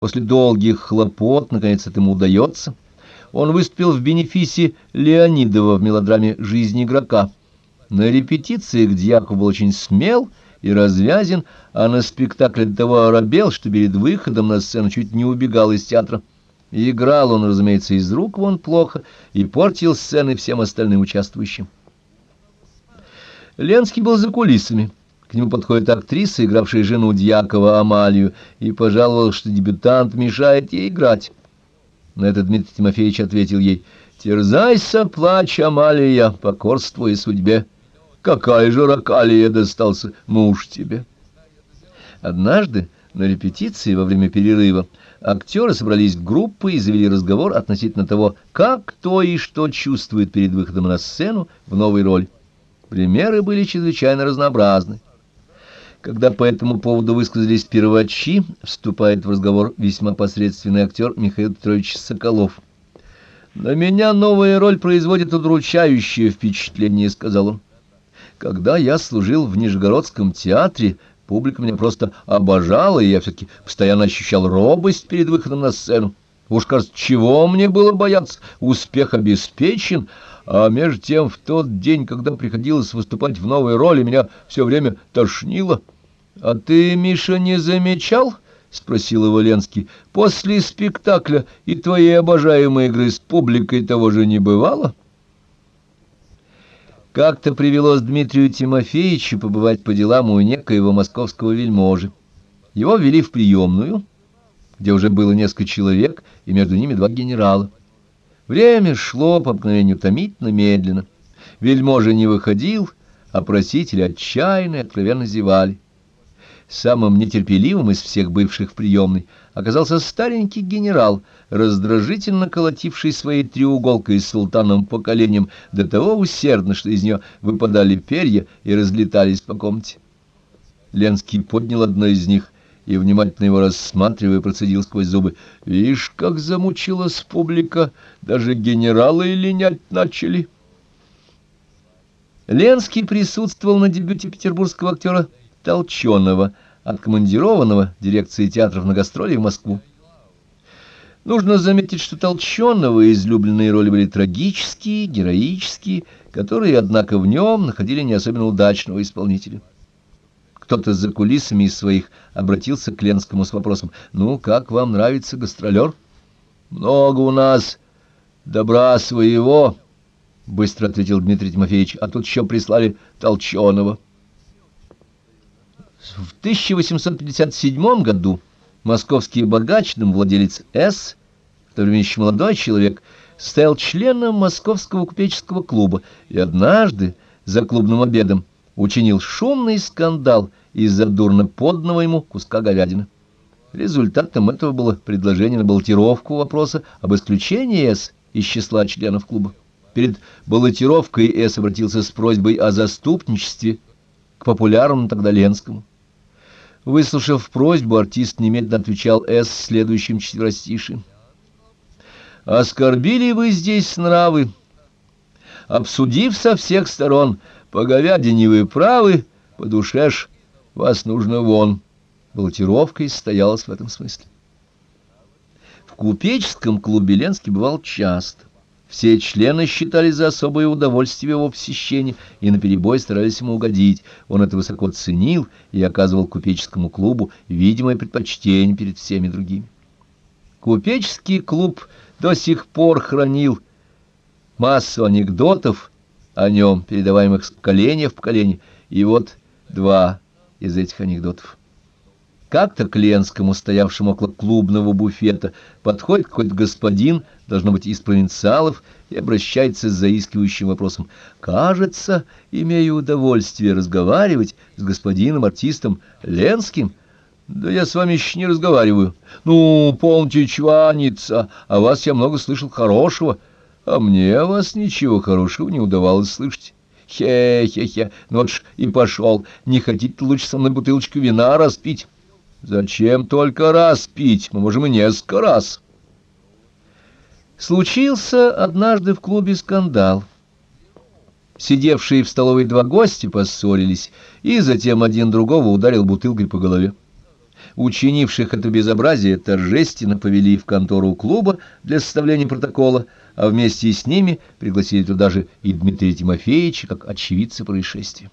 После долгих хлопот, наконец, это ему удается. Он выступил в бенефисе Леонидова в мелодраме «Жизнь игрока». На репетициях Дьяков был очень смел и развязен, а на спектакле того оробел, что перед выходом на сцену чуть не убегал из театра. И играл он, разумеется, из рук вон плохо и портил сцены всем остальным участвующим. Ленский был за кулисами. К нему подходит актриса, игравшая жену Дьякова Амалию, и пожаловал, что дебютант мешает ей играть. На это Дмитрий Тимофеевич ответил ей, «Терзайся, плачь, Амалия, покорствуй судьбе. Какая же ракалия достался муж тебе!» Однажды на репетиции во время перерыва актеры собрались в группы и завели разговор относительно того, как кто и что чувствует перед выходом на сцену в новой роли. Примеры были чрезвычайно разнообразны. Когда по этому поводу высказались первачи, вступает в разговор весьма посредственный актер Михаил Петрович Соколов. «На меня новая роль производит удручающее впечатление», — сказал он. «Когда я служил в Нижегородском театре, публика меня просто обожала, и я все-таки постоянно ощущал робость перед выходом на сцену. Уж, кажется, чего мне было бояться? Успех обеспечен, а между тем в тот день, когда приходилось выступать в новой роли, меня все время тошнило. — А ты, Миша, не замечал? — спросил его После спектакля и твоей обожаемой игры с публикой того же не бывало? Как-то привелось Дмитрию Тимофеевичу побывать по делам у некоего московского вельможи. Его ввели в приемную, где уже было несколько человек, и между ними два генерала. Время шло по обыкновению томительно медленно. Вельможа не выходил, а просители отчаянно и откровенно зевали. Самым нетерпеливым из всех бывших в приемной оказался старенький генерал, раздражительно колотивший своей треуголкой с султаном поколением до того усердно, что из нее выпадали перья и разлетались по комнате. Ленский поднял одно из них — и, внимательно его рассматривая, процедил сквозь зубы. «Видишь, как замучилась публика, даже генералы линять начали». Ленский присутствовал на дебюте петербургского актера Толченого, откомандированного дирекцией театров на гастроли в Москву. Нужно заметить, что Толченого излюбленные роли были трагические, героические, которые, однако, в нем находили не особенно удачного исполнителя. Кто-то за кулисами из своих обратился к Ленскому с вопросом. «Ну, как вам нравится гастролер?» «Много у нас добра своего», — быстро ответил Дмитрий Тимофеевич. «А тут еще прислали Толченого». В 1857 году московский богачным владелец С., в то время еще молодой человек, стал членом Московского купеческого клуба и однажды за клубным обедом учинил шумный скандал — из-за дурно подного ему куска говядины. Результатом этого было предложение на баллотировку вопроса об исключении С из числа членов клуба. Перед баллотировкой С обратился с просьбой о заступничестве к популярному тогда Ленскому. Выслушав просьбу, артист немедленно отвечал С следующим четверостишием. «Оскорбили вы здесь нравы, обсудив со всех сторон, по говядине вы правы, по душе ж вас нужно вон. Баллотировка состоялась в этом смысле. В купеческом клубе Ленский бывал часто. Все члены считали за особое удовольствие его посещения и наперебой старались ему угодить. Он это высоко ценил и оказывал купеческому клубу видимое предпочтение перед всеми другими. Купеческий клуб до сих пор хранил массу анекдотов о нем, передаваемых с поколения в поколение, и вот два из этих анекдотов. Как-то к Ленскому, стоявшему около клубного буфета, подходит какой-то господин, должно быть, из провинциалов, и обращается с заискивающим вопросом. «Кажется, имею удовольствие разговаривать с господином-артистом Ленским». «Да я с вами еще не разговариваю. Ну, помните, чваниться, а вас я много слышал хорошего, а мне о вас ничего хорошего не удавалось слышать». Хе-хе-хе, ну вот и пошел. Не хотите лучше со мной бутылочку вина распить? Зачем только раз пить? Мы можем и несколько раз. Случился однажды в клубе скандал. Сидевшие в столовой два гостя поссорились, и затем один другого ударил бутылкой по голове. Учинивших это безобразие торжественно повели в контору клуба для составления протокола, а вместе с ними пригласили туда же и Дмитрия Тимофеевича как очевидца происшествия.